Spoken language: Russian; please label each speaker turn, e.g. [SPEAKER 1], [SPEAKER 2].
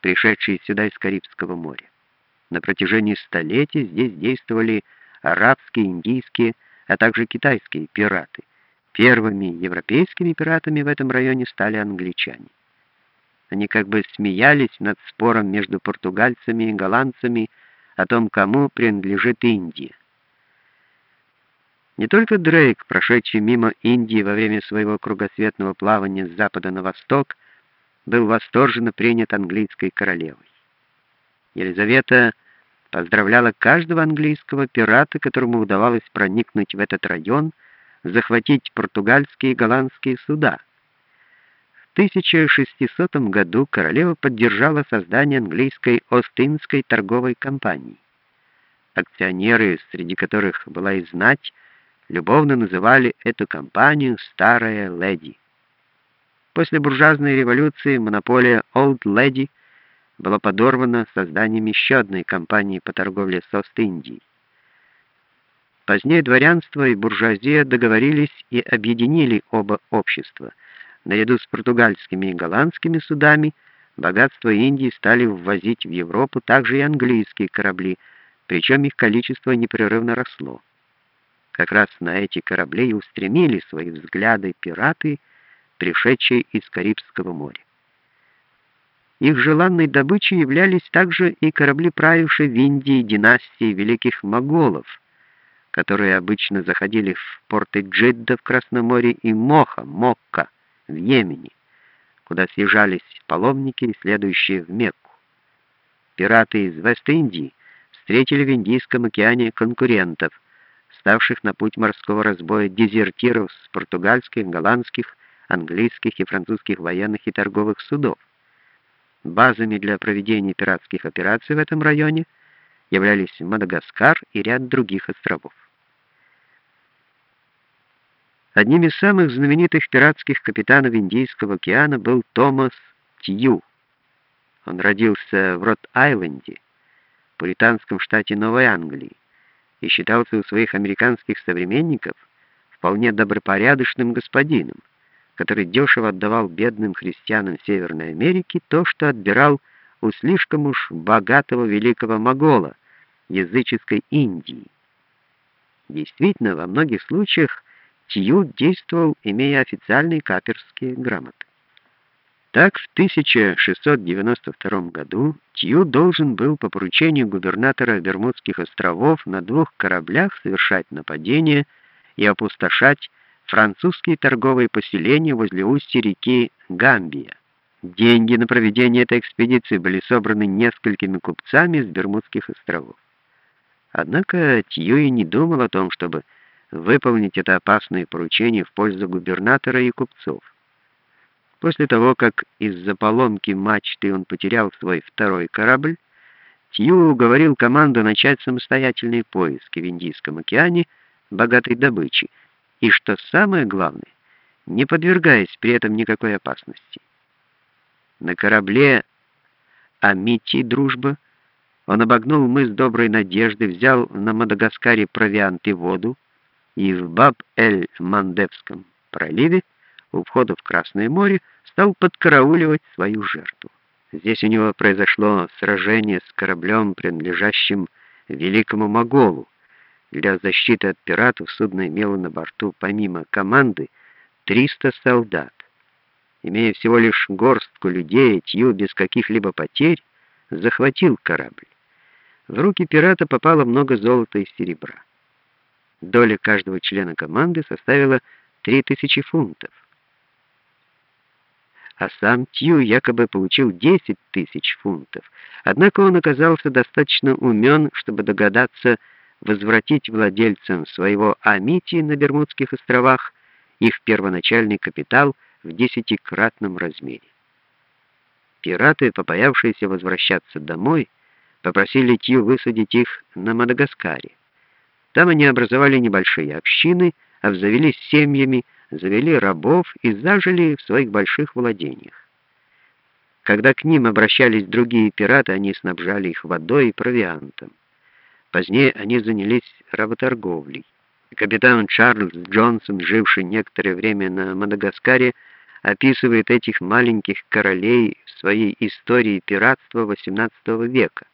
[SPEAKER 1] пришедшие сюда из Карибского моря. На протяжении столетий здесь действовали арабские, индийские, а также китайские пираты. Первыми европейскими пиратами в этом районе стали англичане. Они как бы смеялись над спором между португальцами и голландцами о том, кому принадлежит Индия. Не только Дрейк, прошедший мимо Индии во время своего кругосветного плавания с запада на восток, был восторженно принят английской королевой. Елизавета поздравляла каждого английского пирата, которому удавалось проникнуть в этот район, захватить португальские и голландские суда. В 1600 году королева поддержала создание английской Остинской торговой компании. Акционеры, среди которых была и знать, любовно называли эту компанию «Старая леди». После буржуазной революции монополия «Old Lady» была подорвана созданием еще одной компании по торговле с Ост-Индией. Позднее дворянство и буржуазия договорились и объединили оба общества. Наряду с португальскими и голландскими судами богатство Индии стали ввозить в Европу также и английские корабли, причем их количество непрерывно росло. Как раз на эти корабли и устремили свои взгляды пираты, пришедшие из Карибского моря. Их желанной добычей являлись также и корабли, правившие в Индии династии великих моголов, которые обычно заходили в порты Джидда в Красном море и Моха, Мокка в Йемене, куда съезжались паломники, следующие в Мекку. Пираты из Вест-Индии встретили в Индийском океане конкурентов – ставших на путь морского разбоя дезертиров с португальских, голландских, английских и французских военных и торговых судов. Базами для проведения пиратских операций в этом районе являлись Мадагаскар и ряд других островов. Одним из самых знаменитых пиратских капитанов Индийского океана был Томас Тью. Он родился в Рот-Айленде, пуританском штате Новой Англии и считался у своих американских современников вполне добропорядочным господином, который дешево отдавал бедным христианам Северной Америки то, что отбирал у слишком уж богатого великого могола, языческой Индии. Действительно, во многих случаях Тью действовал, имея официальные каперские грамоты. Так, в 1692 году Тью должен был по поручению губернатора Бермудских островов на двух кораблях совершать нападение и опустошать французские торговые поселения возле устья реки Гамбия. Деньги на проведение этой экспедиции были собраны несколькими купцами с Бермудских островов. Однако Тьюи не думал о том, чтобы выполнить это опасное поручение в пользу губернатора и купцов. После того, как из-за поломки мачты он потерял свой второй корабль, Тью уговорил команду начать самостоятельные поиски в Индийском океане богатой добычи, и, что самое главное, не подвергаясь при этом никакой опасности. На корабле Амити «Дружба» он обогнул мыс Доброй Надежды, взял на Мадагаскаре провиант и воду, и в Баб-эль-Мандевском проливе у входа в Красное море стал подкарауливать свою жертву. Здесь у него произошло сражение с кораблем, принадлежащим великому моголу. Для защиты от пиратов судно имело на борту помимо команды 300 солдат. Имея всего лишь горстку людей, Тью без каких-либо потерь захватил корабль. В руки пирата попало много золота и серебра. Доля каждого члена команды составила 3000 фунтов а сам Тью якобы получил 10 тысяч фунтов. Однако он оказался достаточно умен, чтобы догадаться возвратить владельцам своего Амити на Бермудских островах их первоначальный капитал в десятикратном размере. Пираты, побоявшиеся возвращаться домой, попросили Тью высадить их на Мадагаскаре. Там они образовали небольшие общины, обзавелись семьями, завели рабов и зажили в своих больших владениях. Когда к ним обращались другие пираты, они снабжали их водой и провиантом. Позднее они занялись работорговлей. Капитан Чарльз Джонсон, живший некоторое время на Мадагаскаре, описывает этих маленьких королей в своей истории пиратства XVIII века.